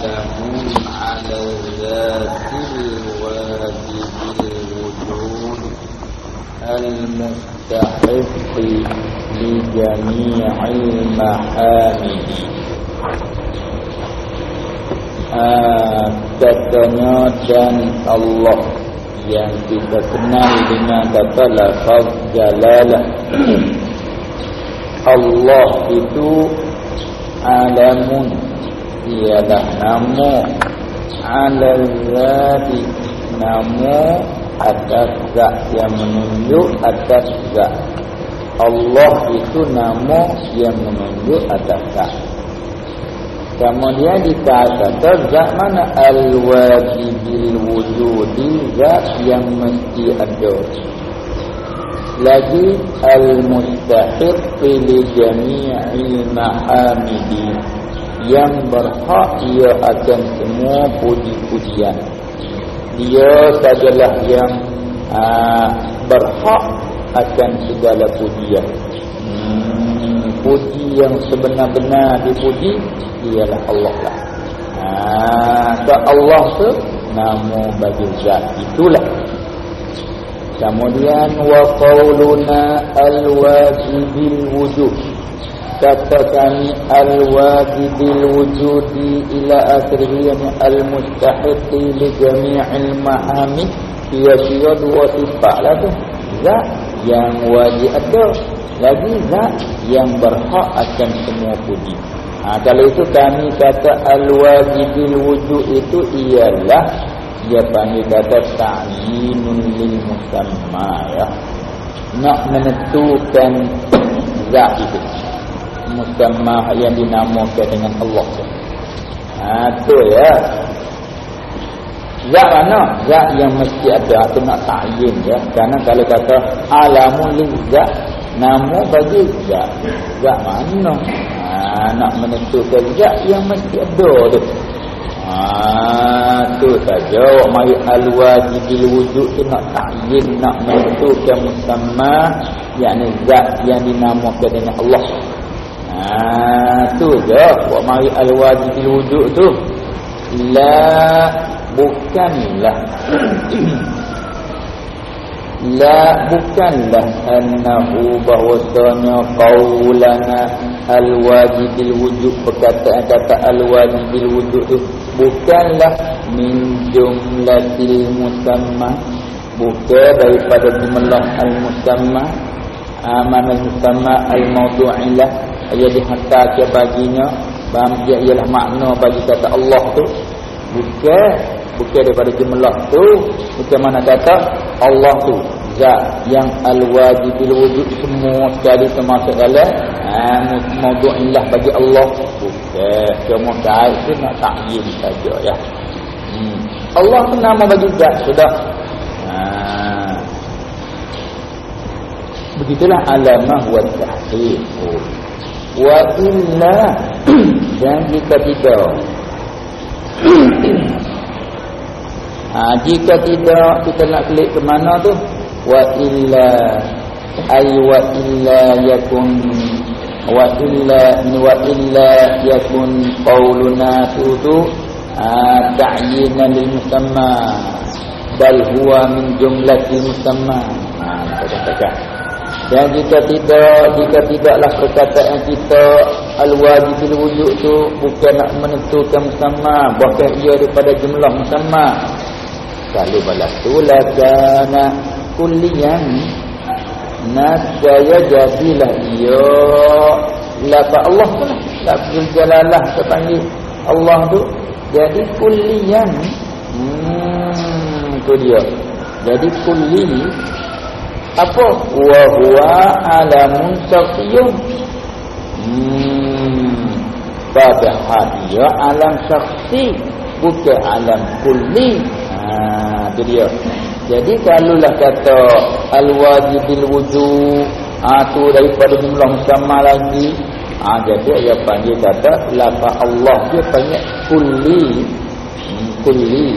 alamun ala zatil wajibil wujud المستحق لجميع المحامد katanya dan Allah yang kita kenal dengan kata lafaz jalalah Allah itu alamun ialah nama ala zati nama atas zat yang menunjuk atas zat. Allah itu nama yang menunjuk atas zat. Kemudian dikatakan zat mana? Al-wajibil wujudi zat yang mesti ada. Lagi al-mustahiq li jami'il mahamidi yang berhak ia akan semua puji-pujian. Dia sajalah yang aa, berhak akan segala pujian. Hmm, puji yang sebenar-benar dipuji ialah Allah lah. Aa, Allah tu nama bagi zat. Itulah. Kemudian wa qauluna al-wajibil wujud kami al-wajibil wujudi ila akhirih yani al-mustahiqi li jami'il mahamid kira-kira dua sifat lah tu. Zat yang wajib ada lagi zat yang berhak akan semua puji. Ha, kalau itu kami kata al-wajibil wujud itu ialah dia panggil kata ta'yinun lil musamma ya. Nak menentukan zat itu musamma yang dinamakan dengan Allah. Ha tu ya? Zat mana? Zat yang mesti ada. Atau nak ta'yin ya. Kerana kalau kata alamun lil zat nama bagi zat. Zat mana? Ha, nak menentukan zat yang mesti ada tu. Ah, tu saja. Awak mari al-wajibil wujud tu nak ta'yin nak menentukan musamma yakni zat yang dinamakan dengan Allah. Ah, tu je awak mari al-wajibil wujud tu. La bukanlah. La bukanlah annahu bahwasanya qaulana al-wajibil wujud perkataan kata al-wajibil wujud itu bukanlah min jumlatil musamma. Bukan daripada jumlah al-musamma. Aman al-musamma al-mawdu'ilah ia dihantar ke baginya. Dia ialah makna bagi kata Allah tu. Bukan bukan daripada jumlah tu. Bukan mana kata Allah tu. Zat yang al-wajibil wujud semua sekali termasuk dalam ha, mawdu'illah bagi Allah. Bukan cuma kait tu nak ta'yin saja ya. Hmm. Allah tu nama bagi zat sudah. Ha. begitulah alamah wa tahqiq wa illa dan jika tidak. Ha, jika tidak kita nak klik ke mana tu? Wa illa ay wa illa yakun wa illa wa illa yakun qauluna tu ha, ta'yinan lil musamma bal huwa min jumlatil musamma. Ha kita katakan dan jika tidak jika tidaklah perkataan kita al-wajibil wujud tu bukan nak menentukan musamma bahkan ia daripada jumlah musamma. Kalau balatullah kana kulliyan nasaya jadilah ia. Lapa Allah tu lah lafzul jalalah terpanggil Allah tu. Jadi kulliyan hmm tu dia. Jadi kulli apa? Wa huwa syakhsiyun hmm. Padahal dia alam syakhsi bukan alam kulli. Ha tu dia. Jadi kalaulah kata al-wajibil wujud ha tu daripada jumlah sama lagi. Ha jadi dia panggil kata lafaz Allah dia panggil kulli. Hmm, kulli.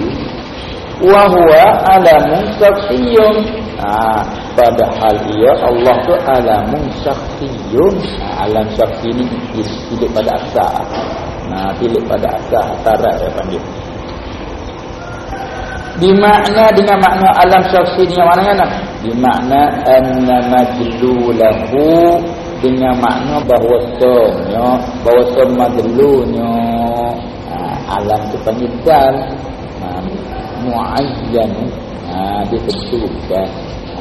Wa huwa alamun syakhsiyun. Ha, padahal ia Allah tu alamun syakhsiyun ha, alam syakhsi ni hidup pada asal Nah, pilih pada asal tarat dia panggil. Di makna dengan makna alam syaksi dengan mana kan? Di makna anna majlulahu dengan makna bahawa bahawasanya bahawa madlunya ha, alam tu panggil dal. Ha, muayyan. Ha, ditentukan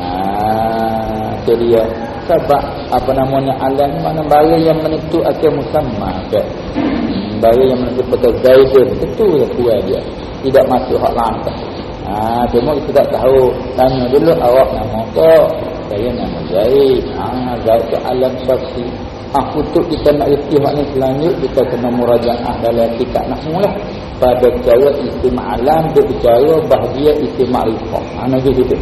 ha, itu dia. Sebab apa namanya alam mana barang yang menentu akan musamma ke hmm, barang yang menentu pada zaidun itu ya kuat dia. Tidak masuk hak langkah. Ha, cuma kita tak tahu. Tanya dulu awak nama apa Saya nama Zaid. Ha, Zaid ke alam saksi Aku tu kita nak reti hak ni selanjut Kita kena murajaah dalam kitab nak mula Pada cara isim alam Dia percaya bahagia isim ma'rifah ha, Nabi situ.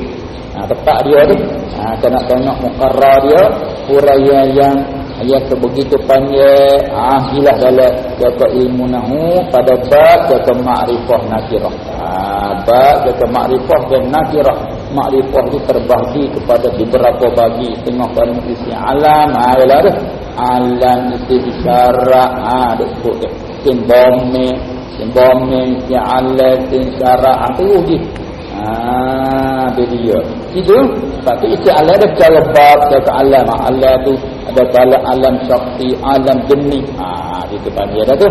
Ha, Tepat dia tu ha, nak tengok mukarra dia Huraya yang yang sebegitu panjang. Ah hilah dalam kata ilmu nahu pada bab kata makrifah nakirah. Ah bab kata makrifah dan nakirah. Makrifah itu terbagi kepada beberapa bagi. Tengok dalam isi alam ah ialah alam itu ah ada sebut dia simbome simbome si alam si isyarat ah tu gitu Ah, dia. Itu tapi itu Allah ada cara bab kata alam. Allah tu ada bala alam syakti, alam jenis. Ah, itu dia dah tu.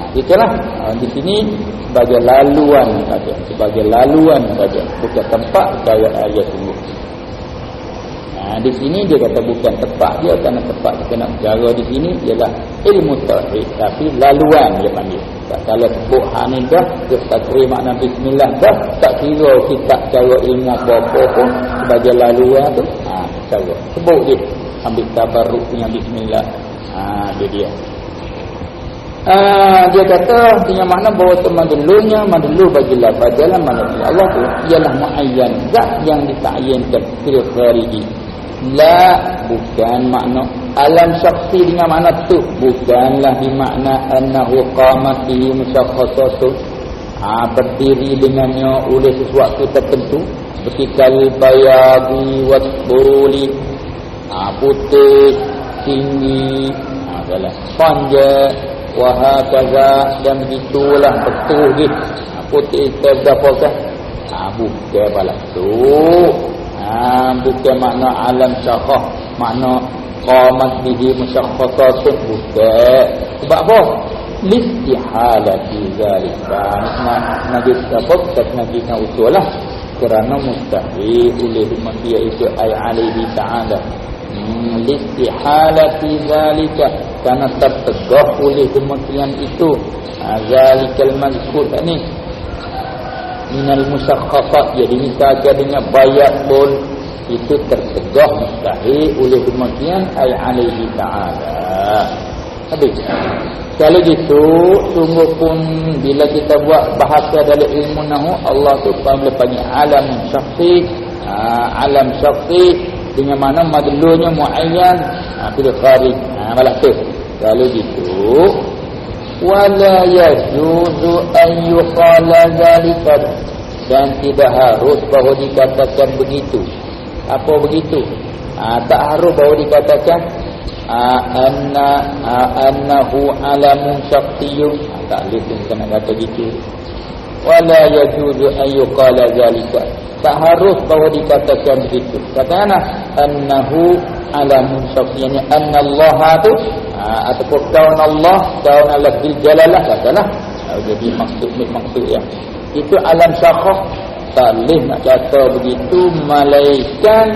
Ah, itulah. Ah, di sini sebagai laluan saja, sebagai laluan saja, bukan tempat gaya ayat sungguh. Ha, di sini dia kata bukan tepat dia kerana tepat kita nak jaga di sini ialah ilmu tauhid tapi laluan dia panggil. Tak salah sebut ha ni dah dia tak terima makna bismillah dah tak kira kita cara ilmu apa-apa pun sebagai laluan tu. Ha cara sebut dia ambil tabarruk punya bismillah. Ha dia dia. Uh, dia kata dengan makna bahawa teman dulunya madlu bagi lafaz dalam manusia Allah tu ialah muayyan zat yang ditakyinkan khariji La bukan makna alam syaksi dengan makna tu. Bukanlah bermakna annahu qamat bihi musyakhasatu ha, berdiri dengannya oleh sesuatu tertentu. Seperti kal bayadi wasbuli ha, putih tinggi. Ha, adalah panjang wahakaza dan begitulah betul gitu ha, putih terdapat ha, bukan balas tu ha, bukan makna alam syahah makna qamat bihi musyakhasatun bukan sebab apa? Listihalati zalika. Nabi sebab tak nabi nak usulah kerana mustahil oleh manusia itu ay alaihi ta'ala. Hmm, listihalati zalika. Kerana tertegah oleh kematian itu. Zalikal mazkur ni minal musakhafat jadi misalnya dengan bayat pun itu tertegah mustahil oleh demikian ay alaihi ta'ala. Habis kalau gitu sungguh pun bila kita buat bahasa dalam ilmu nahu Allah tu boleh panggil alam syafi ha, alam syafi dengan mana madlunya muayyan ha, bil kharij ha, malah tu. Kalau gitu wala yajuzu an yuqala zalika dan tidak harus bahawa dikatakan begitu. Apa begitu? Ha, tak harus bahawa dikatakan ha, anna ha, annahu alamun syaktiyun. Ha, tak boleh kena kata begitu wala yajuzu an yuqala zalika tak harus bahawa dikatakan begitu. Katakanlah annahu alamun anna Allah tu ha, ataupun kaun Allah kaun Allah bil jalalah katalah. Ha, jadi maksud maksud yang itu alam syakhah tak boleh nak kata begitu malaikat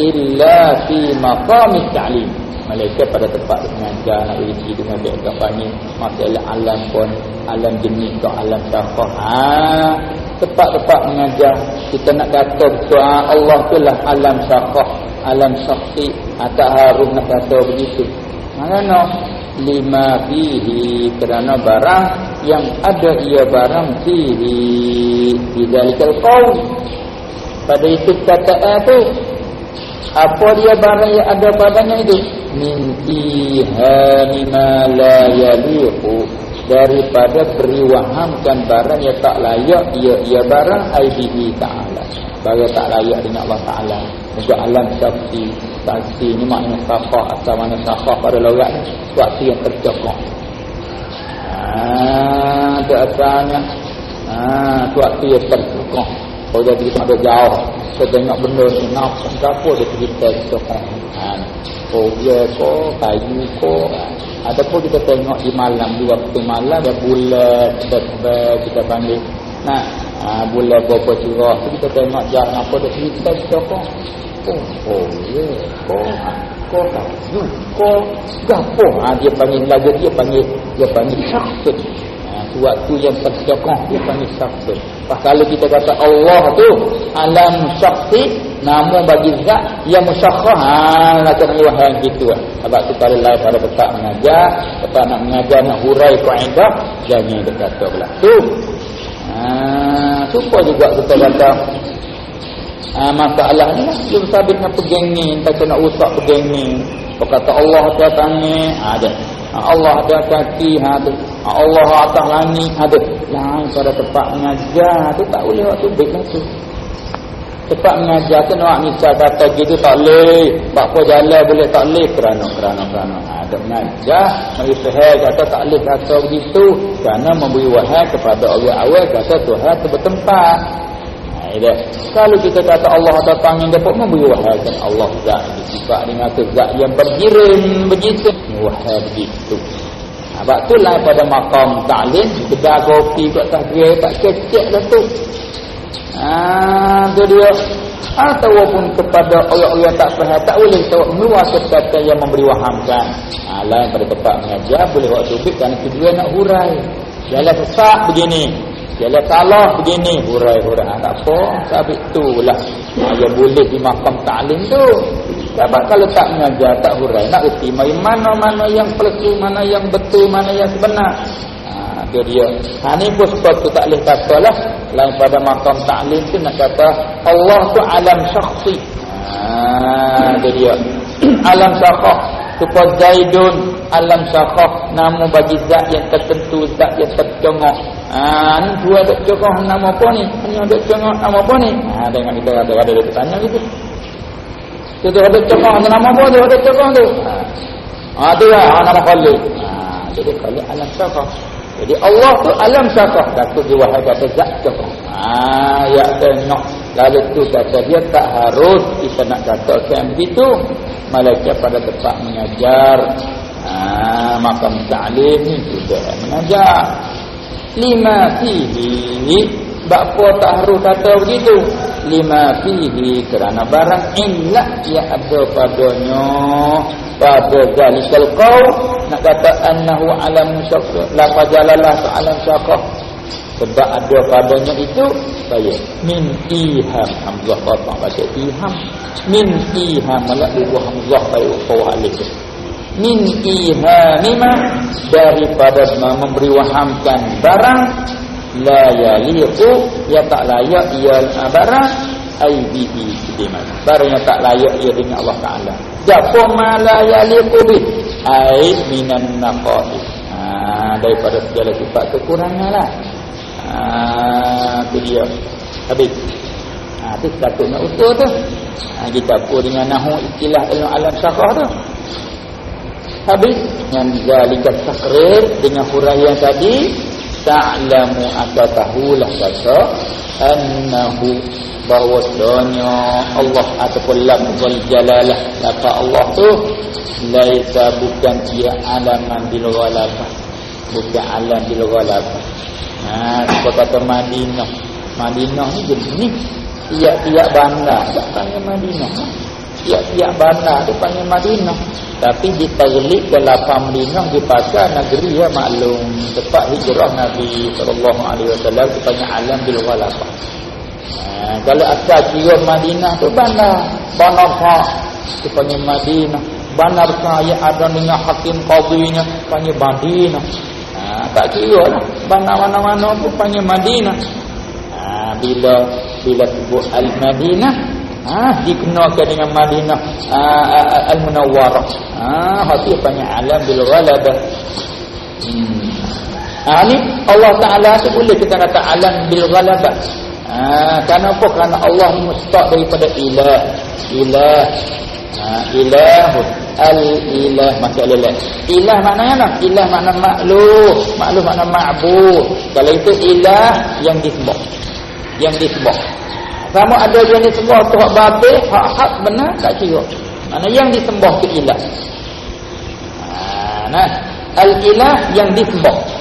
illa fi maqamit ta'lim. Malaikat pada tempat mengajar nak uji dengan baik gambar ni masalah alam pun alam jenis ke alam syakhah ha, tempat-tempat mengajar kita nak kata betul. Ha, Allah tu lah alam syakhah alam syakhi ha, tak harus nak kata begitu mana lima fihi kerana barang yang ada ia barang fihi. Di dalikal qaul pada itu kata itu apa dia barang yang ada padanya itu? Min ihani ma la yaliqu daripada beri wahamkan barang yang tak layak ia ia barang aibihi ta'ala. Barang tak layak dengan Allah Ta'ala. Untuk alam syafi saksi ni maknanya safah atau mana safah pada logat ni suatu yang tercokok ha, kata asalnya ha, suatu yang tersukuh kalau jadi kita ada jauh kita tengok benda ni nampak apa dia cerita kita ha, oh ya ko kayu ko ada pun kita tengok di malam di waktu malam ada bulat ada kita panggil. Nah ha, bulat berapa curah kita tengok jangan apa dia cerita kita kok oh oh ya ko ko kayu ko gapo ha, dia panggil lagi dia panggil dia panggil syakhs waktu yang terjokong dia panggil syakhs kalau kita kata Allah tu alam syakhs nama bagi zat yang musyakhah ha kena wahai gitu. Sebab tu kalau lain pada petak mengajar petak nak mengajar nak hurai kaedah jangan dia kata pula. Tu. Ha supa juga kita kata ha, masalah ni lah. Yang sabit dengan pegeng ni tak kena usak pegeng ni kata Allah ada tangan ha, ada Allah ada kaki ha, ada Allah atas langit ada lain pada tempat mengajar. Tu tak boleh waktu baik lah tu. Cepat mengajar tu nak misal kata gitu tak boleh. Apa jalan boleh tak boleh. Kerana kerana kerana. Ada mengajar. Mari sahih kata tak boleh kata begitu. Kerana memberi wahai kepada Allah. Awal kata Tuhan tu bertempat. Ha, Kalau kita kata Allah ada tangan dapat memberi Allah zat disifat dengan zat yang berjirim begitu wahai begitu. Sebab tu lah pada makam ta'lim Kedai kopi kat tahrir Tak kecek dah tu Ah, tu dia. Ataupun kepada orang-orang tak faham tak boleh tahu meluas kata yang memberi wahamkan. Ah, lain pada tempat mengajar boleh waktu tu kan kedua nak hurai. Jalan sesak begini. Salah begini. Hurai-hurai. Ah, tak apa. Sabit tu lah. Ah, yang boleh di makam ta'lim tu. Sebab kalau tak mengajar, tak hurai. Nak reti mana-mana yang pelesu, mana yang betul, mana yang sebenar dia dia. Ha ni pun sebab tu tak boleh kata lah. Lain pada makam ta'lim tu nak kata Allah tu alam syakhsi. Ha dia alam syakhah. Supaya Zaidun alam syakhah. Nama bagi zat yang tertentu. Zat yang tercengok. Ha ni dua ada cengok nama apa ni? Hanya ada cengok nama apa ni? Ha dengan kita kata ada dia tanya gitu. Tu dia ada cengok nama apa dia ada cengok tu? Ha tu lah nama Khalid. Ha jadi Khalid alam syakhah. Jadi Allah tu alam syafah Takut dia wahai kata zat syafah Haa ya tengok Lalu tu kata dia tak harus Kita nak katakan begitu. Malaikat pada tempat mengajar Haa Makam ta'lim ni juga mengajar. Lima fihi. Bapa tak harus kata begitu. Lima fihi Kerana barang inlah Yang ada padanya Pada zalikal kau nak kata annahu alam syaqqa la fajalalah alam syaqqa sebab ada padanya itu saya min iham. Hamzah qata baca iham. Min iham malak ibu hamzah bayu qawa alif. Min ihamima daripada memberi wahamkan barang la yaliqu ya tak layak ia barang aibihi kediman. Barang yang tak layak ia dengan Allah Taala. Japo ma la yaliqu bihi ai minan naqais ha, daripada segala sifat kekurangan lah tu dia? Habis. Ha, tu satu nak usul tu. Ha, kita pun dengan nahu istilah ilmu alam syakah tu. Habis. Yang zalikat takrir dengan huraian tadi ta'lamu atau tahulah kata annahu bahwasanya Allah ataupun lafzul jalalah kata Allah tu laisa bukan ia alaman bil ghalabah. Bukan alam bil ghalabah ha kata Madinah. Madinah ni jenis tiap-tiap bandar tak panggil Madinah. Tiap-tiap bandar tu panggil Madinah. Tapi ditaglib ke lapang Madinah dipakai negeri ya maklum. Tempat hijrah Nabi sallallahu alaihi wasallam panggil alam bil ghalabah ha, kalau asal kira Madinah tu bandar. Bandar tu panggil Madinah. Banar saya ada dengan hakim qadinya panggil Madinah. Tak kira lah. Banar mana-mana pun panggil Madinah. Ha, bila bila sebut Al-Madinah, ha, dikenakan dengan Madinah ha, Al-Munawwarah. Ha, hati panggil alam bil ghalabah. Hmm. Ha, ni Allah Ta'ala tu boleh kita kata alam bil ghalabah. Ha, kenapa? Kerana Allah mustaq daripada ilah. Ilah. Ha, ilah al-ilah maksud ilah ilah maknanya apa? Ilah makna makhluk. Makhluk makna ma'bud. Kalau itu ilah yang disembah yang disembah sama ada yang disembah tu hak batil hak hak benar tak kira. Mana yang disembah tu ilah. Ha, nah. Al-ilah yang disembah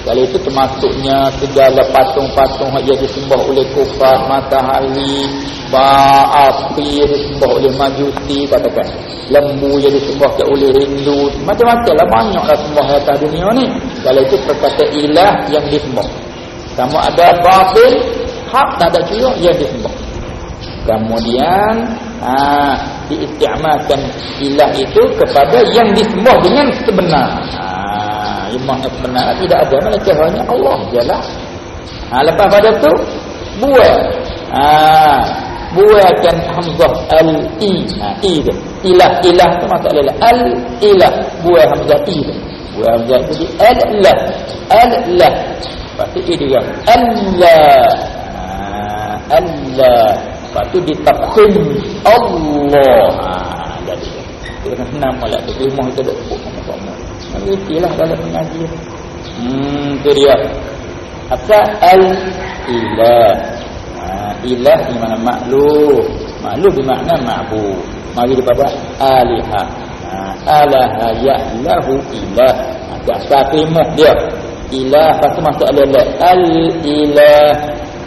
kalau itu termasuknya segala patung-patung yang disembah oleh kufar, matahari, api yang disembah oleh majusi, katakan. Lembu yang disembah oleh Hindu. Macam-macam lah banyaklah sembah atas dunia ni. Kalau itu perkata ilah yang disembah. Kamu ada batil, hak tak ada kira yang disembah. Kemudian ha, diistiamalkan ilah itu kepada yang disembah dengan sebenar. Ha, imam benar. Tidak ada melainkan hanya Allah jelah ha, lepas pada tu buat. Ha, buatkan hamzah al-i ha, i tu ilah ilah tu maksud adalah al-ilah. Buat hamzah i tu buat hamzah tu di al-lah. Al-lah. Lepas tu i dia Allah. Ha, Allah. Lepas tu ditafkhim Allah. Ha, jadi. Itu nama lah. Tu ilmu kita dah sebut sama-sama Mengertilah dalam mengaji. Hmm, itu dia. Apa al-ilah? Ha, ilah di mana makhluk. Makhluk di makna ma'bud. Mari daripada alihah. Ha, alaha ya'lahu ilah. Ha, sakrimah dia. Ilah, lepas tu masuk al-ilah. Al-ilah.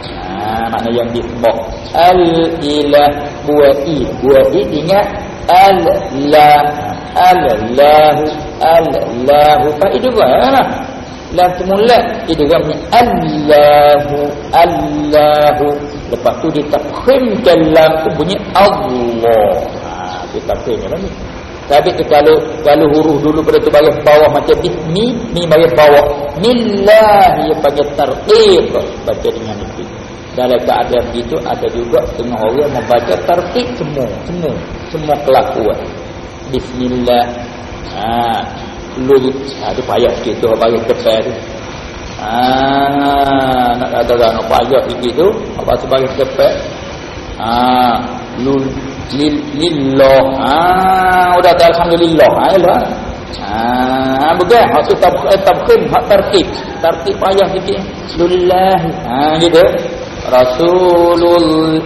Ha, makna yang disebut. Al-ilah. Buat i. Buat i ingat. Al-lah. Al-lahu Allahu. Fa idgham lam temulat idghamnya Allahu Allahu. Lepas tu ditafkhim dalam tu bunyi Allah. Ha ditafkhim kan ni tapi kalau kalau huruf dulu pada tu bagi bawah macam bismi ni bagi bawah. Millah dia panggil tartib. Baca dengan itu dalam keadaan begitu ada juga tengah orang membaca tartib semua semua semua kelakuan. Bismillah Ha, lu ha, tu payah sikit tu bagi tepat tu. Ha, nak kata kan payah sikit tu, apa tu bagi tepat. Ha, lu lil lillah. Ha, udah tak alhamdulillah. Ha, lah. Ha, bukan hak tu tab eh, tabkhim, hak tertib. Tertib payah sikit. Lillah. Ha, gitu. Rasulul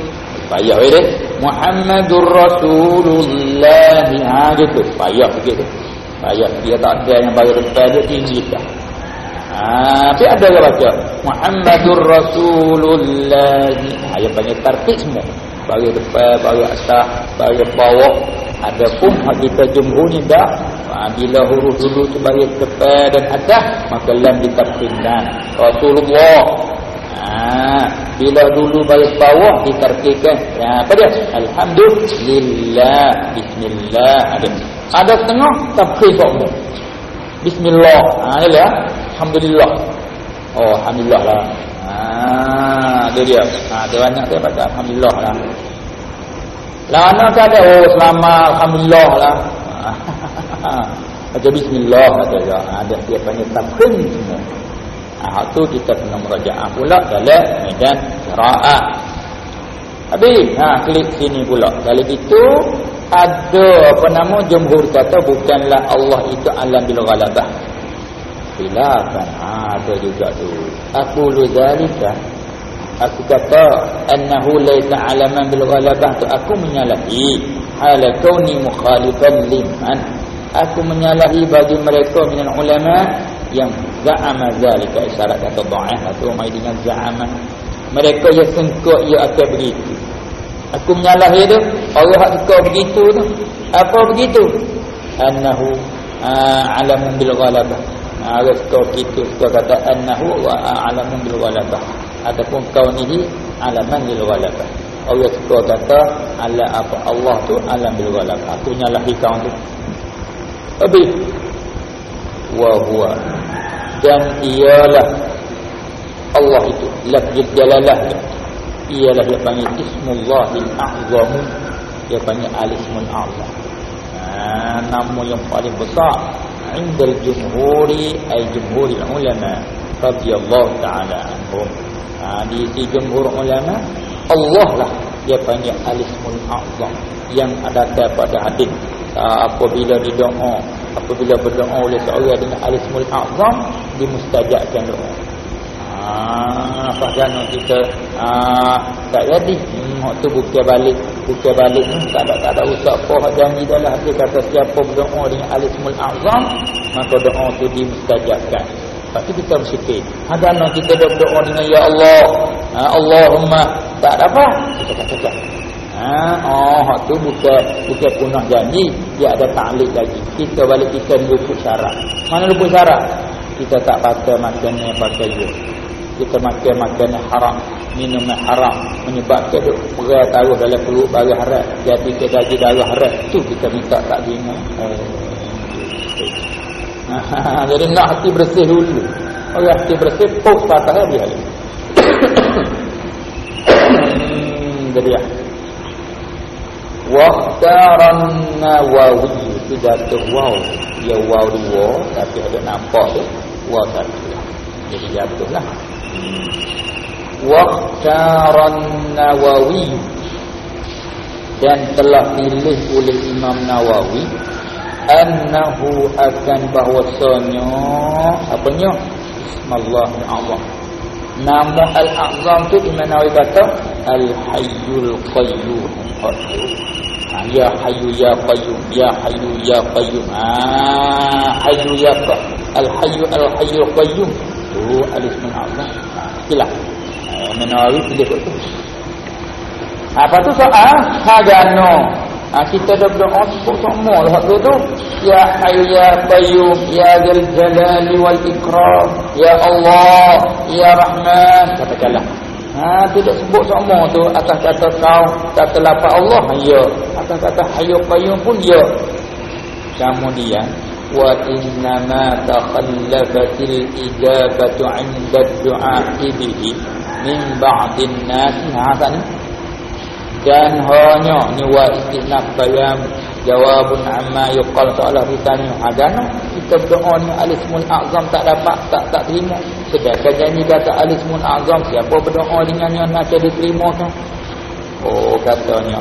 payah weh Muhammadur Rasulullah. Ha, gitu. Payah sikit tu. Ayat dia tak ada yang bagi depan dia tinggi dah. Ha, tapi ada yang baca Muhammadur Rasulullah. Ayat banyak tertib semua. Bagi depan, bagi atas, bagi bawah. Adapun hak kita jumhur ni dah. Ha, bila huruf dulu tu bagi depan dan atas, maka lam ditarfidkan. Rasulullah. Ha, bila dulu bagi bawah ditarfidkan. Ya, apa dia? Alhamdulillah. Bismillah. Ada ada setengah tafkhim umum. Bismillah. Ha ya. Alhamdulillah. Oh, alhamdulillah lah. Ha, dia dia. Ha, dia banyak dia baca alhamdulillah lah. Lama tak ada oh selamat alhamdulillah lah. Baca bismillah kata dia. Ha, dia dia panggil tafkhim semua. Ha, tu kita kena merajaah pula dalam medan qiraat. Habis, ha, klik sini pula. Kalau gitu, ada apa nama jumhur kata bukanlah Allah itu alam bil ghalabah. Khilafan ha, ada juga tu. Aku lu zalika. Aku kata annahu laisa alaman bil ghalabah tu. Aku menyalahi hal kauni mukhalifan liman. Aku menyalahi bagi mereka minal ulama yang za'ama zalika. Isyarat kata dha'if atau mai dengan za'ama. Mereka yang sengkok ia akan begitu Aku menyalahi dia Allah suka begitu tu. Apa begitu? Annahu alamun bil ghalabah. Allah suka begitu Suka kata Annahu alamun bil ghalabah. Ataupun kaunihi alaman bil ghalabah. Allah suka kata ala apa Allah tu alam bil ghalabah. Aku menyalahi kau tu. Tapi Wahuwa Dan ialah Allah itu Lafjid jalalah ialah dia panggil ismullahil a'zam dia panggil alismul a'zam ha, nama yang paling besar indal jumhuri ay jumhuril ulama radiyallahu ta'ala anhum. Ha, di si jumhur ulama Allah lah dia panggil alismul a'zam yang ada pada hadis uh, apabila didoa apabila berdoa oleh seorang dengan alismul azam dimustajabkan doa. Ah, apa kita ah, tak jadi. Hmm, tu bukan balik, bukan balik ni tak ada tak ada usah apa hak janji dalam hati kata siapa berdoa dengan alismul azam maka doa tu dimustajabkan. Tapi kita bersyukur. Ada nak kita berdoa dengan ya Allah. Ha, Allahumma tak ada apa. Kita kata tak. Ha, oh, tu bukan bukan punah janji, dia ada taklid lagi. Kita balik kita luput syarat. Mana luput syarat? Kita tak pakai makan yang pakai je kita makan makanan haram minum yang haram menyebabkan duk berai taruh dalam perut barang haram. Jadi kita jadi darah haram tu kita minta tak terima oh. jadi nak hati bersih dulu. Orang hati bersih pok patah habis hari hmm, jadi ya. Waqtaran nawawi Itu jatuh wow Dia wow dua Tapi ada nampak tu Wow satu Jadi jatuh lah Waqtaran Nawawi. Dan telah pilih oleh Imam Nawawi annahu akan bahwasanya apanya? Allah nama al-azam tu Imam Nawawi kata al-hayyul qayyum. Ha, ya hayyu ya qayyum ya hayyu ya qayyum. Ah hayyu ya al-hayyu al-hayyul qayyum. Tu al-ismul azam. Itulah. Menawi pilih itu. Apa tu soal? Hagano. Ha, kita dah berdoa sebut semua lah tu tu. Ya Hayyu Ya Qayyum Ya Zal Jalali Wal Ikram Ya Allah Ya Rahman katakanlah. Ha, tidak sebut semua tu atas kata kau kata lapak Allah ya. Atas kata Hayyu Qayyum pun ya. Kemudian wa innama takhallafatil ijabatu 'inda ad-du'a'i bihi min ba'din nas. Hasan dan hanya ni wa istinaf bayam jawabun amma yuqal. Soalah ditanya agama kita berdoa ni alismul azam tak dapat tak tak terima? Sedangkan janji kata alismul azam siapa berdoa dengannya nak diterima kan oh katanya.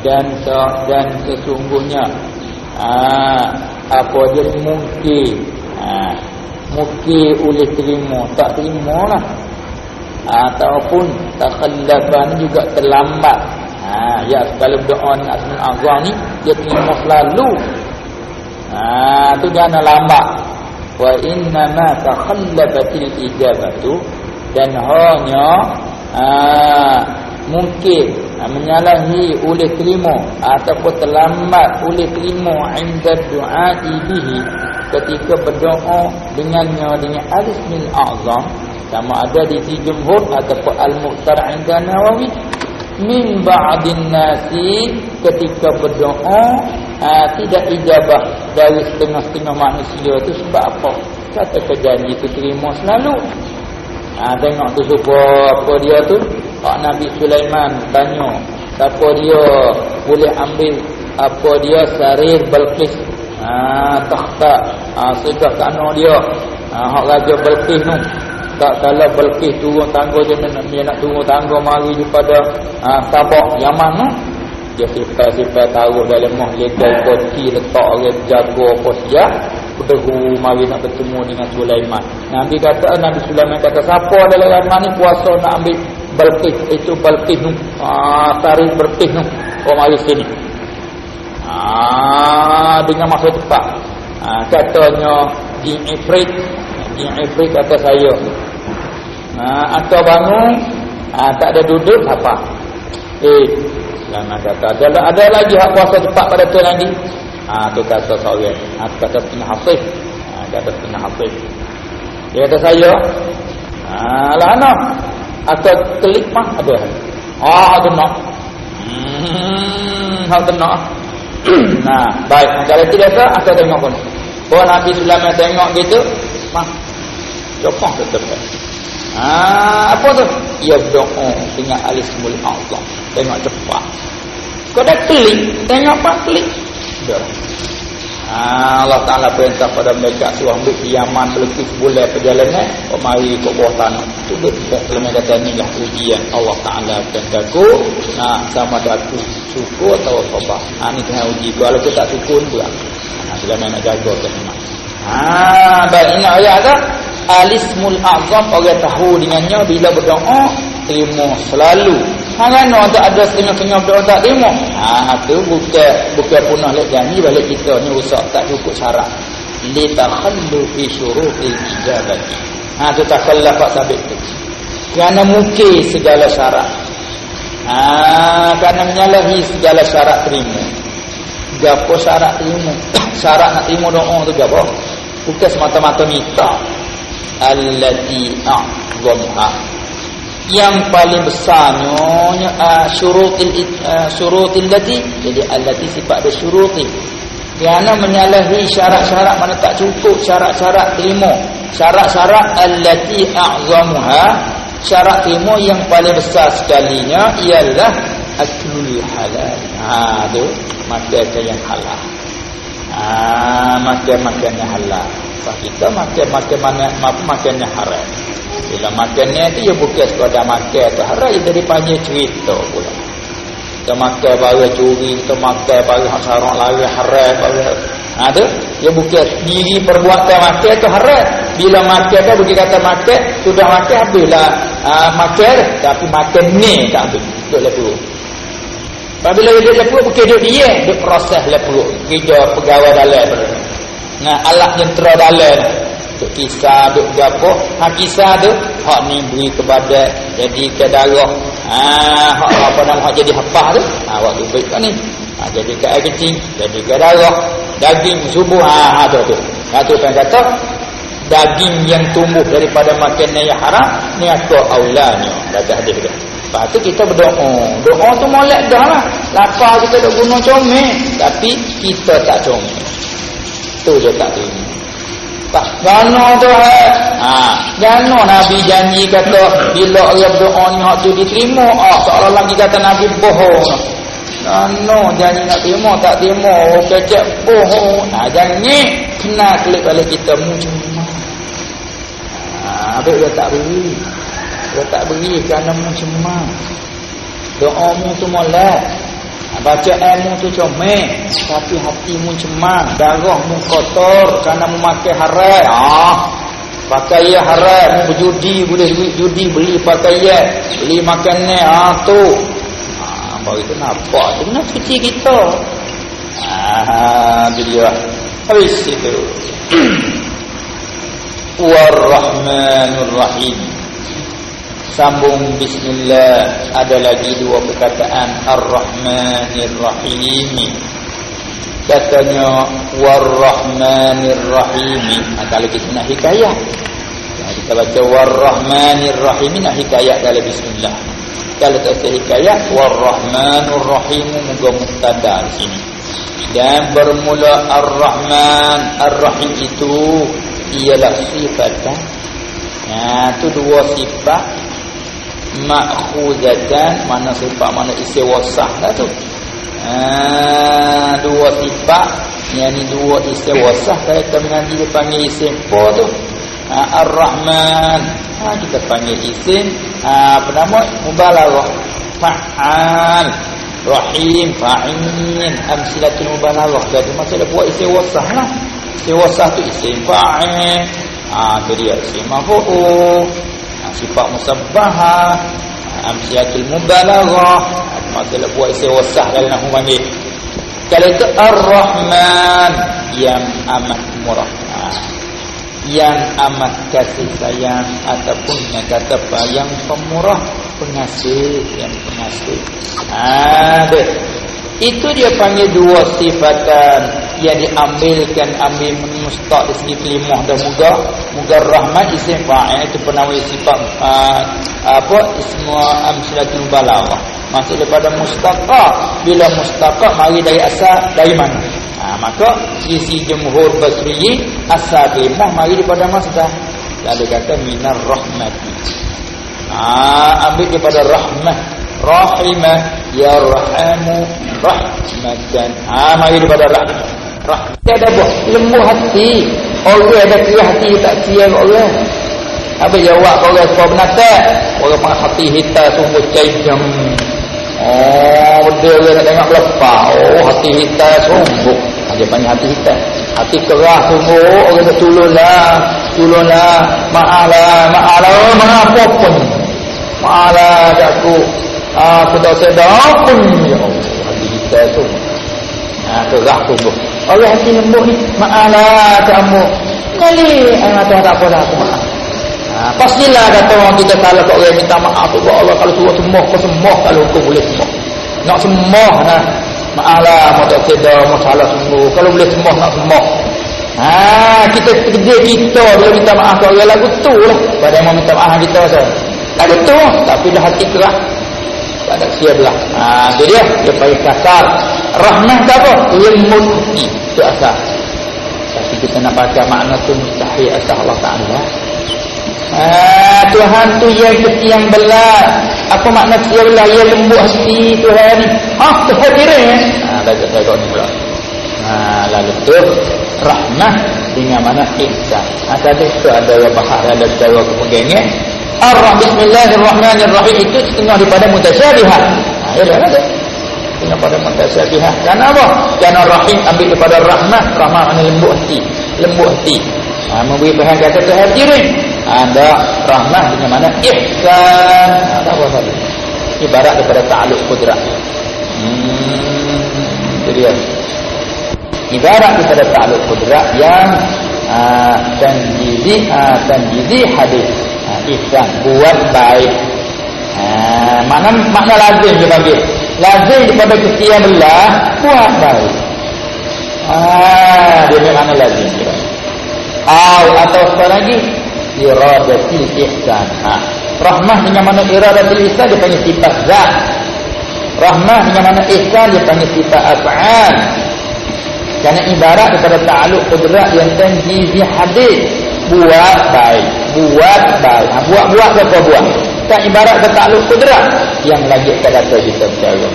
Dan dan sesungguhnya ah apa dia? Mungkin. Ha, mungkin boleh terima. Tak terima lah ataupun takhallafan juga terlambat. Ha, ya kalau doa ni asmin azam ni dia terima selalu. Ha, tu jangan lambat. Wa inna ma takhallafatil ijabatu dan hanya ha, mungkin ha, menyalahi oleh terima ataupun terlambat oleh terima inda doa bihi ketika berdoa dengannya dengan alismil azam sama ada di si jumhur ataupun al-muqtar inda nawawi. Min ba'din nasi ketika berdoa ha, tidak ijabah dari setengah-setengah manusia itu sebab apa? Kata kejanji itu terima selalu. Ha, tengok tu supaya apa dia tu? Pak Nabi Sulaiman tanya siapa dia? Boleh ambil apa dia sarir Balqis? Ha takhta ha sudah kana dia. Ha hak raja Balqis tu tak kala Balqis turun tangga dia nak dia nak turun tangga mari daripada ha Sabak Yaman tu dia sifat-sifat taruh dalam mah legal koci letak orang jaga apa siap. Berderu mari nak bertemu dengan Sulaiman. Nabi kata Nabi Sulaiman kata siapa dalam Yaman ni kuasa nak ambil Balqis itu Balqis tu ah tarikh Balqis tu oh mari sini. Ah dengan masa cepat. Ah katanya di Ifrit Ifrit kata saya ah atau bangun ah tak ada duduk apa? Eh lama kata. Ada ada lagi hak kuasa cepat pada tu nanti. Ah tu kata saya ah kata tengah hafiz ah kata tengah hafiz dia kata saya ah lah anak atau klik mah ada ah ada nak. Hmm hal kena nah baik. Kalau tidak ada akan tengok pun. Oh nabi sulaiman tengok gitu mah copong tetap ah apa tu? Ya berdoa dengan alismul allah tengok cepat. Kau dah klik tengok apa klik. Dah. Ha, Allah Ta'ala perintah pada mereka suruh ambil Yaman melukis bulan perjalanan. Oh, mari ke bawah tanah. Itu kalau mereka kata inilah ujian Allah Ta'ala perintah aku nah, sama ada aku syukur atau apa ha, ini kena uji. Kalau aku tak syukur pula. Ha, bila nak jaga ke ha, baik ini ayat tak alismul azam orang tahu dengannya bila berdoa terima selalu Hang no tak ada setengah-setengah berdoa tak terima. Ha tu bukan bukan punah lek janji balik kita ni rusak tak cukup syarat. Li takhallu fi syurutil ijabah. Ha tu takhallaf pak sabit tu. Kerana mungkin segala syarat. Ha kerana menyalahi segala syarat terima. Gapo syarat terima? syarat nak terima doa tu gapo? Bukan semata-mata minta. Allati a'zamha. Yang paling besarnya uh, syurutil uh, syurutil lati jadi allati sifat ada syuruti kerana menyalahi syarat-syarat mana tak cukup syarat-syarat terima. Syarat-syarat allati a'zamuha syarat terima yang paling besar sekalinya ialah aklul halal. Ha tu makan yang halal. Ha makan-makan yang halal sebab kita makan-makan mana makan yang haram bila makannya tu ya bukan sekadar makan tu haram dia dipanggil cerita pula. Kita makan barang curi, kita makan barang hasarak lari haram barang. Ha tu, ya bukan diri perbuatan makan tu haram. Bila makan tu bukan kata makan, sudah makan habislah ha, makan tapi makan ni tak habis. Duduk lepas. Apabila dia duduk perut, bukan duduk dia, duduk proses lepas perut. Kerja pegawai dalam. Nah, alat yang terdalam Duk kisah, duk gapo. Ha kisah tu, hak ni beri kepada jadi ke darah. Ha, hak apa nama hak jadi hapah tu. Ha, waktu baik kan ni. Ha, jadi ke air kecil, jadi ke darah. Daging subuh, ha, ha tu tu. Ha tu kan kata, daging yang tumbuh daripada makanan yang haram, ni aku aulanya. Kata hadis dia. Lepas tu kita berdoa. Doa tu molek dah lah. Lapar kita dah guna comel. Tapi kita tak comel. Tu je tak terima. Tak gano tu. Ha, gano Nabi janji kata bila dia berdoa ni hak tu diterima. Ah, seolah lagi kata Nabi bohong. Gano janji nak terima tak terima. Oh, kecek bohong. Ha, janji kena klik balik kita macam Ha, habis dia tak beri. Dia tak beri kerana mana. Doa mu tu molek. Baca ilmu tu comel Tapi hatimu cemang Darahmu kotor Kerana memakai haram ah. Pakaian haram berjudi Boleh judi Beli pakaian Beli makanan ah, tu. Ah, Baru itu nampak Itu nak kecil kita. Ah, Itu dia. Habis itu. Warrahmanurrahim Sambung Bismillah Ada lagi dua perkataan. Ar-Rahmanir-Rahim. Katanya War-Rahmanir-Rahim. Nah, Kalau kita nak hikayat nah, Kita baca War-Rahmanir-Rahim Nak hikayat dalam Bismillah. Kalau tak ada hikayat War-Rahmanir-Rahim Moga mustada di sini. Dan bermula Ar-Rahman. Ar-Rahim itu Ialah sifat Nah, itu dua sifat ma'khuzatan mana sifat mana isi wasah. Lah tu. Ha, dua sifat. Yang ni dua isi wasah kalau kita mengaji dia panggil isim apa tu. Ha, ar-rahman. Ha, kita panggil isim ha, apa nama? Mubalaghah fa'al. Rahim. Fa'in. Amsilatul mubalaghah jadi maksudnya buat isi wasah lah. Isi wasah tu isim fa'in ha, dia. Isim mafu'u sifat musabbahah amsiatul mubalaghah. Maksudnya buat isi wasah kalau nak panggil kalau itu ar-rahman yang amat murah. Yang amat kasih sayang ataupun yang kata yang pemurah pengasih yang pengasih. Ada. Itu dia panggil dua sifatan yang diambilkan ambil mustaq di segi kelimah dan muga muga rahmat isim fa'il itu penawi sifat uh, apa ismu amsilatul balaghah maksud daripada mustaqa bila mustaqa mari dari asal dari mana? Ha, maka sisi jumhur basriyi asal kelimah mari daripada masdar lalu kata minar rahmati ha, ambil daripada rahmat. Rahimah yarhamu rahmatan. Ha mari daripada rahmat Dia ada buat lembuh hati. Orang ada kira hati tak kira orang. Apa jawab orang sebab benatak? Orang pang hati hitam sungguh cajam. Oh, dia orang nak tengok lepas. Oh, hati hitam sungguh. Dia panggil hati hitam. Hati keras sungguh. Orang nak tolonglah. Tolonglah. Maaflah. Maaflah. Oh, maaf apa pun. Maaflah. Aku. Ah, aku dah sedar pun. Ya Allah. Hati hitam sungguh. Ha, keras sungguh. Orang hati lembut ni Maaflah kamu Kali Anak Tuhan tak apa aku maaf ha, Pastilah kata orang kita salah Kau orang minta maaf Kau Allah kalau suruh semua Kau semua kalau hukum boleh semua Nak semua nah. Maaflah Mau tak sedar Mau salah semua Kalau boleh semua Nak semua ha, Kita kerja kita Bila minta maaf Kau orang lagu tu lah Pada mau minta maaf kita so. Lagu tu Tapi dah hati keras Tak ada siap lah. Ha, dia. Dia payah kasar. Rahmah tu apa? Lembut hati Itu asal Tapi kita nak baca makna tu Mustahil asal Allah Ta'ala. Ah, Tuhan tu yang yang belah Apa makna yang belah? Yang lembut hati Tuhan ni. Ah, Tuhan ya Ah, dah saya kau ni pula. Ah, lalu tu Rahmah dengan mana ihsan. Ah, Tadi tu ada bahar Ada cara kepegangnya Ar-Rah Bismillahirrahmanirrahim Itu setengah daripada mutasyabihat Ah, ya ada punya pada mutasyabihat. Karena apa? Karena rahim ambil daripada rahmat, rahmat mana lembut hati, lembut hati. Ha, memberi bahan kata tu hadirin. Ada rahmat dengan mana ihsan. Ha, tak apa tadi. Ibarat daripada ta'aluk kudrat. Hmm, itu dia. Ibarat daripada ta'aluk kudrat yang uh, tanjizi, uh, hadis. Ihsan, buat baik. Uh, makna, makna lazim dia panggil. Lazim kepada kesetiaan belah buat baik. Ah dia memang lazim dia. Aw, atau apa lagi? Iradatil ihsan. Ha. rahmah dengan mana iradatil ihsan dia panggil sifat zat. Rahmah dengan mana ihsan dia panggil sifat af'al. Kerana ibarat daripada ta'aluk kudrat yang tanjizi hadis buat baik. Buat baik. Ha, buat-buat apa buat? Tak ibarat ke ta'aluk kudrat yang lagi kata kita percaya.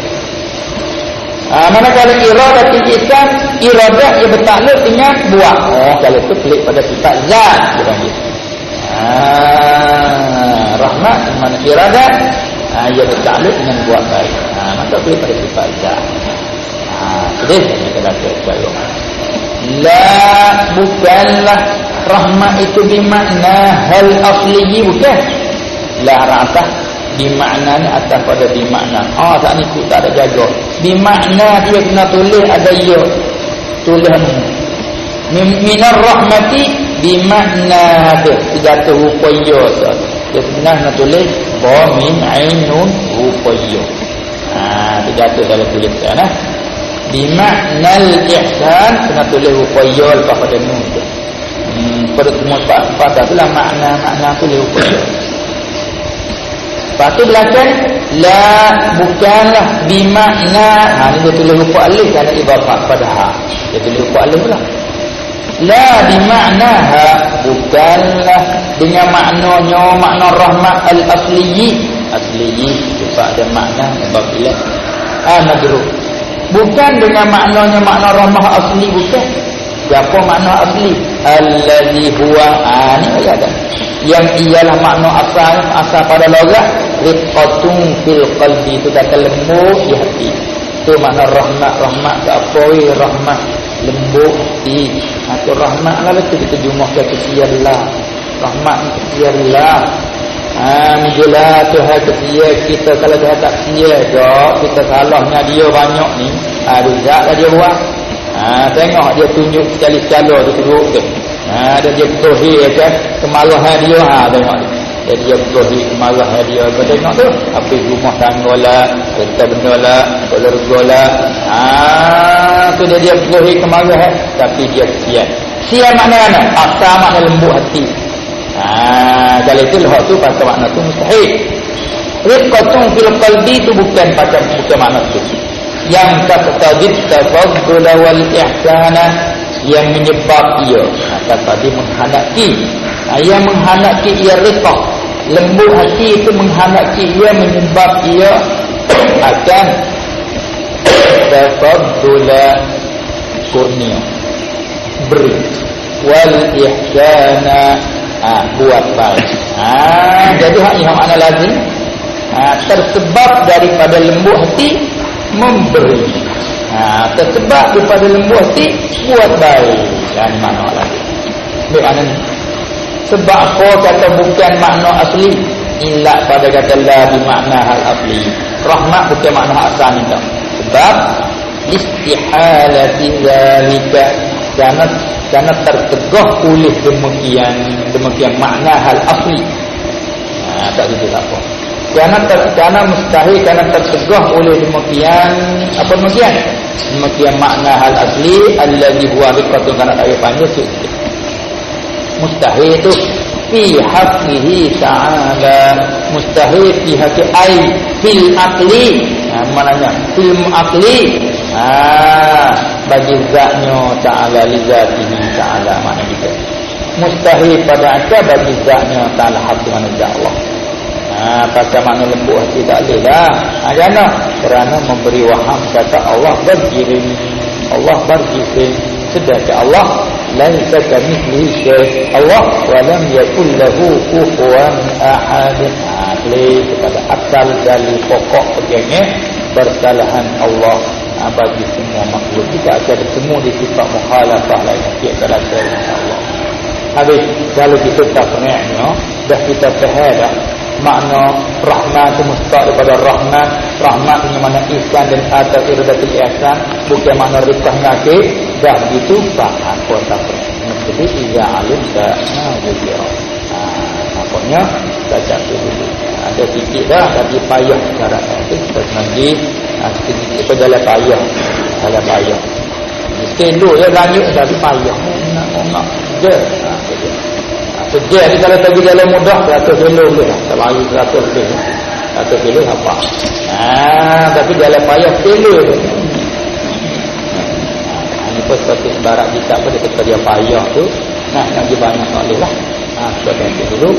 Ha, manakala iradatul ihsan iradah yang bertakluk dengan buat. Oh kalau itu klik pada sifat zat panggil. Ha, rahmat mana iradah ha, ia bertakluk dengan buat baik. Ha, maka klik pada sifat zat. Ha, jadi kita kata percaya. La bukanlah rahmat itu bermakna hal aslihi bukan? La ra'atah bimaknanya atas pada bimakna ah tak ni ikut tak ada jaga. Bimakna dia kena tulis ada ya. Tulis ni minar rahmati bimakna ada jatuh rupa ya dia senang nak tulis ba min ainun rupa ya ah jatuh dalam tulisan eh. Bimakna al-ihsan kena tulis rupa ya lepas pada nun pada semua pada itulah makna-makna tulis rupa ya Lepas tu belakang La bukanlah Bimakna. Ha ni dia tulis rupa alif Kerana ibarat pada ha. Dia tulis rupa alif pula. La bimakna ha Bukanlah Dengan maknanya Makna rahmat al-asliyi Asliyi Sebab ada makna Apabila Ha nadru Bukan dengan maknanya Makna rahmat asli Bukan Siapa makna asli? Allazi huwa Ha ni ada. Yang ialah makna asal asal pada logat riqatun fil qalbi itu kata lembut di hati. Itu makna rahmat rahmat ke apa rahmat. Lembut hati. Atau rahmat lah itu kita jumlah ke kesialah rahmat kesialah Ha, mula Tuhan kesia kita. Kalau Tuhan tak sia dok kita salahnya dia banyak ni. Ha, ruzak lah dia buat ha, tengok dia tunjuk sekali-sekala tu teruk tu ha, dan dia betul kan kemarahan dia ha, tengok. Ni jadi dia berdohi kemarah dia. Kau tengok tu apa rumah tangga lah kereta benda lah keluarga lah. Ah tu dia dia berdohi kemarah eh? tapi dia siap siap makna mana? Asal makna lembut hati. Ah kalau itu lehat tu pasal makna tu mustahil. Riqatun fil qalbi tu bukan pasal bukan makna tu yang taqtadid tafaddul wal ihsana yang menyebab ia. Kata tadi menghanaki yang menghanaki ia riqah lembut hati itu menghanati ia menyebab ia akan tafaddula kurnia. Beri. Wal ihsana. Ha, buat baik. Ha, jadi hak yang ana lazim. Ha, tersebab daripada lembut hati memberi. Ha, tersebab daripada lembut hati buat baik. Dan mana lagi ni sebab apa kata bukan makna asli? Illa pada kata la di makna hal asli. Rahmat bukan makna asal tak sebab istihalati zalika karena karena tertegah oleh demikian demikian makna hal asli. Ha, tak gitu apa karena ter, karena mustahil karena tertegah oleh demikian apa demikian? Demikian makna hal asli alladhi huwa riqatu kana tak panggil mustahil itu fi haqqihi ta'ala. Mustahil fi haqqi ai fil aqli. Ha, maknanya fil aqli. Ha, bagi zatnya ta'ala li zatihi ta'ala makna kita mustahil pada akal bagi zatnya ta'ala hati manusia Allah Ha, pasal mana lembut hati tak boleh dah. Ha, kerana? Kerana memberi waham kata Allah berjirim. Allah berjirim. Sedangkan Allah laisa kamithlihi syai Allah wa lam yakul lahu kufuwan ahad ahli kepada asal dari pokok pegangnya bersalahan Allah ha, bagi semua makhluk kita akan bertemu di sifat mukhalafah lain kita rasa Allah habis kalau kita tak kenalnya dah kita faham dah makna rahmat itu mustaq daripada rahmat. Rahmat ini mana ihsan dan atas iradatul ihsan. Bukan makna rikah ngakir dah begitu faham. Pun tak jadi ia alim nah jadi ha, maknanya baca dulu. Ada sikit dah tapi payah cara itu kita nanti ha, itu dalam payah. Dalam payah. Tenduk ya lanjut tapi payah. Nak nak je. Ha, Sejak ni kalau pergi jalan mudah 100 kilo boleh lah. Tak lari 100 lebih. 100 kilo apa? Ah, tapi jalan payah kilo tu. Ini pun satu barat kita pada ketika dia payah tu. Nah, lagi banyak tak boleh lah. Ah, kita ganti dulu.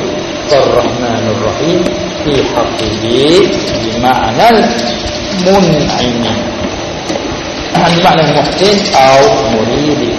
Ar-Rahmanur Rahim fi haqqihi bima'anal mun'imi. Makna muhsin murid